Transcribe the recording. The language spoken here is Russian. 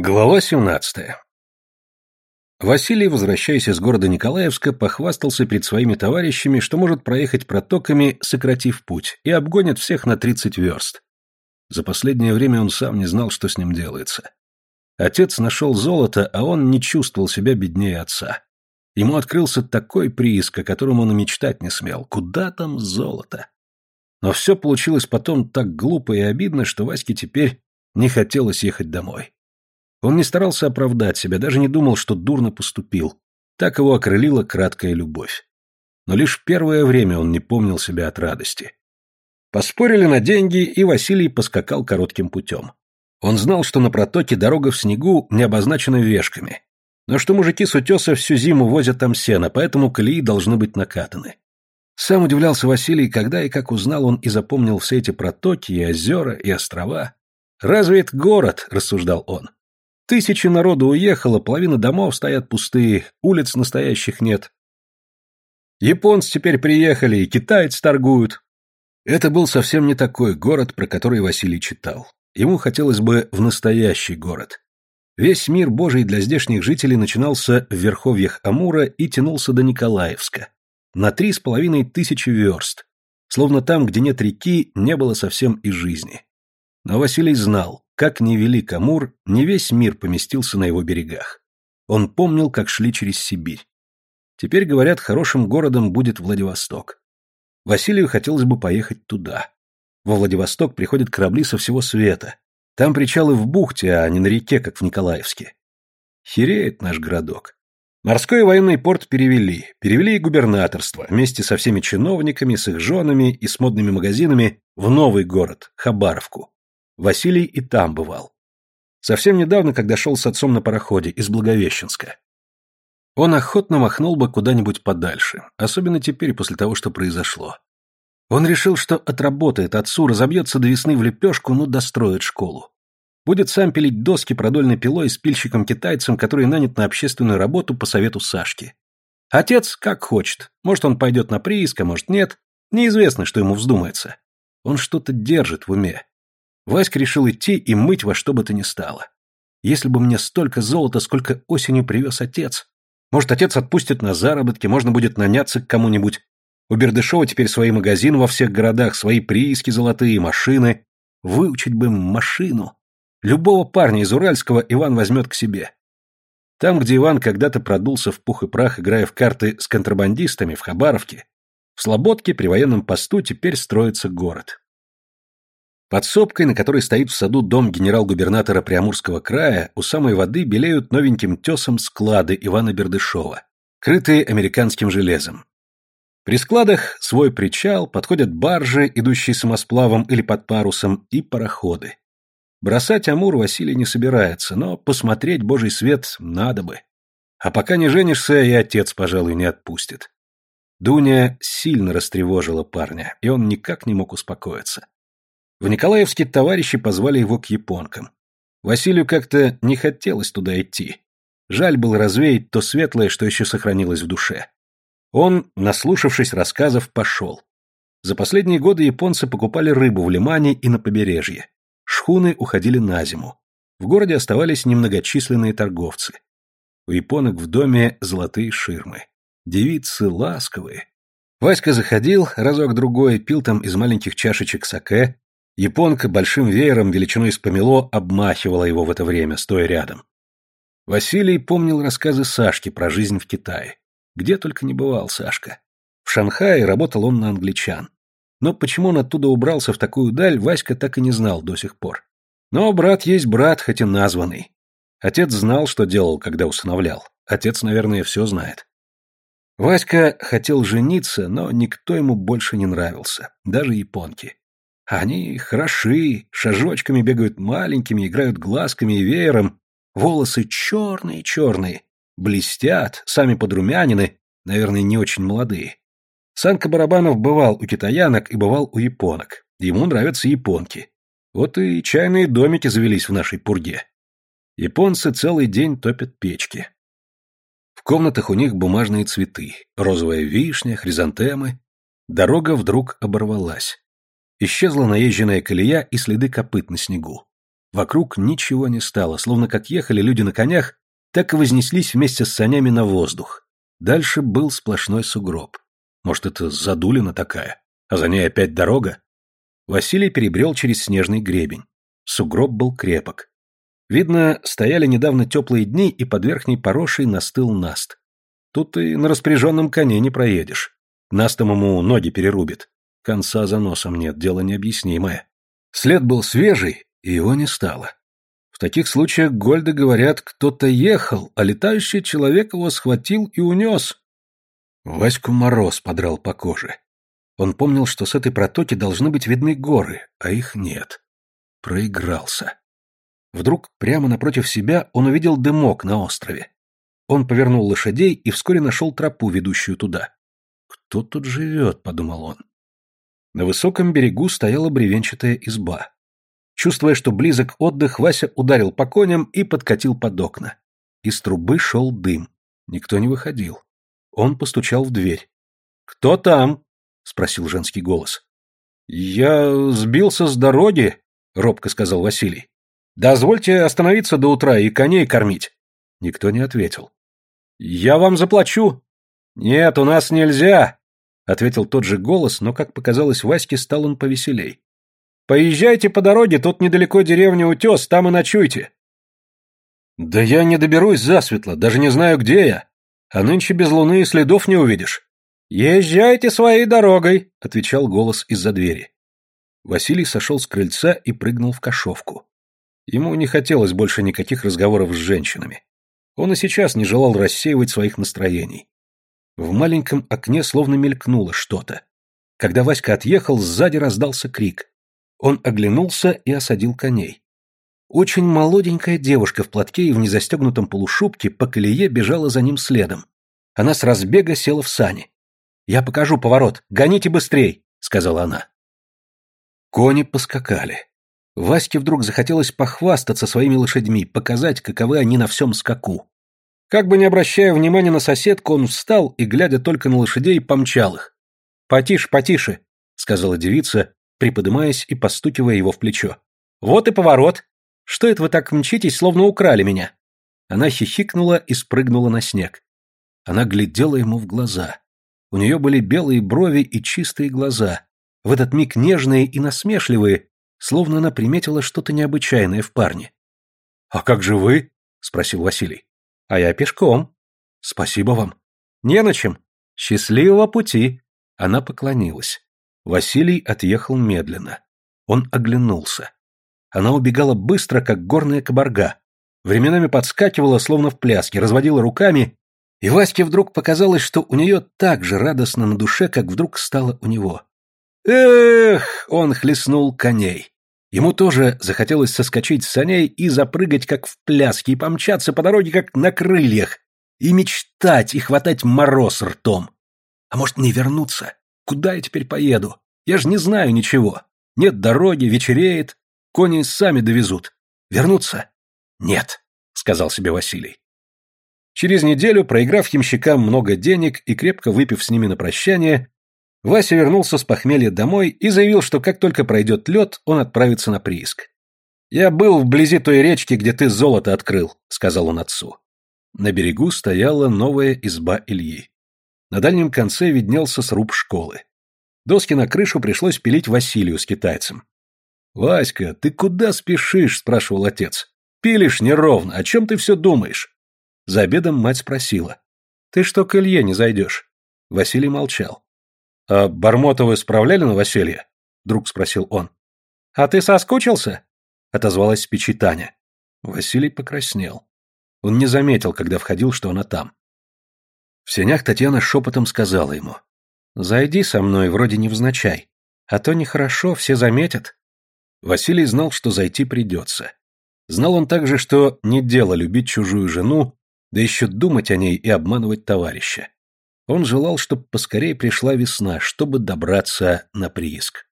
Глава 17. Василий, возвращаясь из города Николаевска, похвастался перед своими товарищами, что может проехать протоками, сократив путь, и обгонит всех на 30 верст. За последнее время он сам не знал, что с ним делается. Отец нашел золото, а он не чувствовал себя беднее отца. Ему открылся такой прииск, о котором он и мечтать не смел. Куда там золото? Но все получилось потом так глупо и обидно, что Ваське теперь не хотелось ехать домой. Он не старался оправдать себя, даже не думал, что дурно поступил. Так его окрылила краткая любовь. Но лишь первое время он не помнил себя от радости. Поспорили на деньги, и Василий поскакал коротким путем. Он знал, что на протоке дорога в снегу не обозначена вешками, но что мужики с утеса всю зиму возят там сено, поэтому колеи должны быть накатаны. Сам удивлялся Василий, когда и как узнал он и запомнил все эти протоки и озера и острова. «Разве это город?» – рассуждал он. Тысячи народу уехало, половина домов стоят пустые, улиц настоящих нет. Японцы теперь приехали, и китайцы торгуют. Это был совсем не такой город, про который Василий читал. Ему хотелось бы в настоящий город. Весь мир Божий для здешних жителей начинался в верховьях Амура и тянулся до Николаевска. На три с половиной тысячи верст. Словно там, где нет реки, не было совсем и жизни. Но Василий знал, как ни велик Амур, не весь мир поместился на его берегах. Он помнил, как шли через Сибирь. Теперь, говорят, хорошим городом будет Владивосток. Василию хотелось бы поехать туда. Во Владивосток приходят корабли со всего света. Там причалы в бухте, а не на реке, как в Николаевске. Хереет наш городок. Морской военный порт перевели. Перевели и губернаторство, вместе со всеми чиновниками, с их женами и с модными магазинами, в новый город, Хабаровку. Василий и там бывал. Совсем недавно, когда шел с отцом на пароходе из Благовещенска. Он охотно махнул бы куда-нибудь подальше, особенно теперь, после того, что произошло. Он решил, что отработает отцу, разобьется до весны в лепешку, но достроит школу. Будет сам пилить доски продольной пилой с пильщиком-китайцем, который нанят на общественную работу по совету Сашки. Отец как хочет. Может, он пойдет на прииск, а может, нет. Неизвестно, что ему вздумается. Он что-то держит в уме. Васька решил идти и мыть во что бы то ни стало. Если бы мне столько золота, сколько осенью привез отец. Может, отец отпустит на заработки, можно будет наняться к кому-нибудь. У Бердышева теперь свои магазины во всех городах, свои прииски золотые, машины. Выучить бы машину. Любого парня из Уральского Иван возьмет к себе. Там, где Иван когда-то продулся в пух и прах, играя в карты с контрабандистами в Хабаровке, в Слободке при военном посту теперь строится город. Под сопкой, на которой стоит в саду дом генерал-губернатора Приамурского края, у самой воды белеют новеньким тесом склады Ивана Бердышева, крытые американским железом. При складах свой причал, подходят баржи, идущие самосплавом или под парусом, и пароходы. Бросать Амур Василий не собирается, но посмотреть божий свет надо бы. А пока не женишься, и отец, пожалуй, не отпустит. Дуня сильно растревожила парня, и он никак не мог успокоиться. В Николаевске товарищи позвали его к японкам. Василию как-то не хотелось туда идти. Жаль было развеять то светлое, что еще сохранилось в душе. Он, наслушавшись рассказов, пошел. За последние годы японцы покупали рыбу в лимане и на побережье. Шхуны уходили на зиму. В городе оставались немногочисленные торговцы. У японок в доме золотые ширмы. Девицы ласковые. Васька заходил, разок-другой, пил там из маленьких чашечек саке, Японка большим веером величиной с помело обмахивала его в это время, стоя рядом. Василий помнил рассказы Сашки про жизнь в Китае. Где только не бывал Сашка. В Шанхае работал он на англичан. Но почему он оттуда убрался в такую даль, Васька так и не знал до сих пор. Но брат есть брат, хоть и названный. Отец знал, что делал, когда усыновлял. Отец, наверное, все знает. Васька хотел жениться, но никто ему больше не нравился, даже японки. Они хороши, шажочками бегают маленькими, играют глазками и веером, волосы черные-черные, блестят, сами подрумянины, наверное, не очень молодые. Санка Барабанов бывал у китаянок и бывал у японок. Ему нравятся японки. Вот и чайные домики завелись в нашей пурге. Японцы целый день топят печки. В комнатах у них бумажные цветы, розовая вишня, хризантемы. Дорога вдруг оборвалась. Исчезла наезженная колея и следы копыт на снегу. Вокруг ничего не стало, словно как ехали люди на конях, так и вознеслись вместе с санями на воздух. Дальше был сплошной сугроб. Может, это Задулина такая, а за ней опять дорога? Василий перебрел через снежный гребень. Сугроб был крепок. Видно, стояли недавно теплые дни, и под верхней порошей настыл наст. Тут и на распоряженном коне не проедешь. Настом ему ноги перерубит. Конца за носом нет, дело необъяснимое. След был свежий, и его не стало. В таких случаях Гольда говорят, кто-то ехал, а летающий человек его схватил и унес. Ваську мороз подрал по коже. Он помнил, что с этой протоки должны быть видны горы, а их нет. Проигрался. Вдруг прямо напротив себя он увидел дымок на острове. Он повернул лошадей и вскоре нашел тропу, ведущую туда. «Кто тут живет?» — подумал он. На высоком берегу стояла бревенчатая изба. Чувствуя, что близок отдых, Вася ударил по коням и подкатил под окна. Из трубы шел дым. Никто не выходил. Он постучал в дверь. «Кто там?» — спросил женский голос. «Я сбился с дороги», — робко сказал Василий. «Дозвольте остановиться до утра и коней кормить». Никто не ответил. «Я вам заплачу». «Нет, у нас нельзя», — ответил тот же голос, но, как показалось Ваське, стал он повеселей. Поезжайте по дороге, тут недалеко деревня Утес, там и ночуйте. Да я не доберусь засветло, даже не знаю, где я. А нынче без луны и следов не увидишь. Езжайте своей дорогой, отвечал голос из-за двери. Василий сошел с крыльца и прыгнул в кошовку. Ему не хотелось больше никаких разговоров с женщинами. Он и сейчас не желал рассеивать своих настроений. В маленьком окне словно мелькнуло что-то. Когда Васька отъехал, сзади раздался крик. Он оглянулся и осадил коней. Очень молоденькая девушка в платке и в незастегнутом полушубке по колее бежала за ним следом. Она с разбега села в сани. «Я покажу поворот, гоните быстрей!» — сказала она. Кони поскакали. Ваське вдруг захотелось похвастаться своими лошадьми, показать, каковы они на всем скаку. Как бы не обращая внимания на соседку, он встал и, глядя только на лошадей, помчал их. «Потише, потише», — сказала девица, приподымаясь и постукивая его в плечо. «Вот и поворот! Что это вы так мчитесь, словно украли меня?» Она хихикнула и спрыгнула на снег. Она глядела ему в глаза. У нее были белые брови и чистые глаза, в этот миг нежные и насмешливые, словно она приметила что-то необычайное в парне. «А как же вы?» — спросил Василий. «А я пешком». «Спасибо вам». «Не на чем. Счастливого пути». Она поклонилась. Василий отъехал медленно. Он оглянулся. Она убегала быстро, как горная кабарга. Временами подскакивала, словно в пляске, разводила руками, и Ваське вдруг показалось, что у нее так же радостно на душе, как вдруг стало у него. Эх, он хлестнул коней. Ему тоже захотелось соскочить с саней и запрыгать, как в пляске, и помчаться по дороге, как на крыльях, и мечтать, и хватать мороз ртом. А может, не вернуться? Куда я теперь поеду? Я же не знаю ничего. Нет дороги, вечереет. Кони сами довезут. Вернуться? Нет, сказал себе Василий. Через неделю, проиграв ямщикам много денег и крепко выпив с ними на прощание, Вася вернулся с похмелья домой и заявил, что как только пройдет лед, он отправится на прииск. «Я был вблизи той речки, где ты золото открыл», — сказал он отцу. На берегу стояла новая изба Ильи. На дальнем конце виднелся сруб школы. Доски на крышу пришлось пилить Василию с китайцем. «Васька, ты куда спешишь?» – спрашивал отец. «Пилишь неровно. О чем ты все думаешь?» За обедом мать спросила. «Ты что к Илье не зайдешь?» Василий молчал. «А Бармотовы справляли новоселье?» – вдруг спросил он. «А ты соскучился?» – отозвалась Таня. Василий покраснел. Он не заметил, когда входил, что она там. В сенях Татьяна шепотом сказала ему. «Зайди со мной, вроде невзначай, а то нехорошо, все заметят». Василий знал, что зайти придется. Знал он также, что не дело любить чужую жену, да еще думать о ней и обманывать товарища. Он желал, чтобы поскорее пришла весна, чтобы добраться на прииск.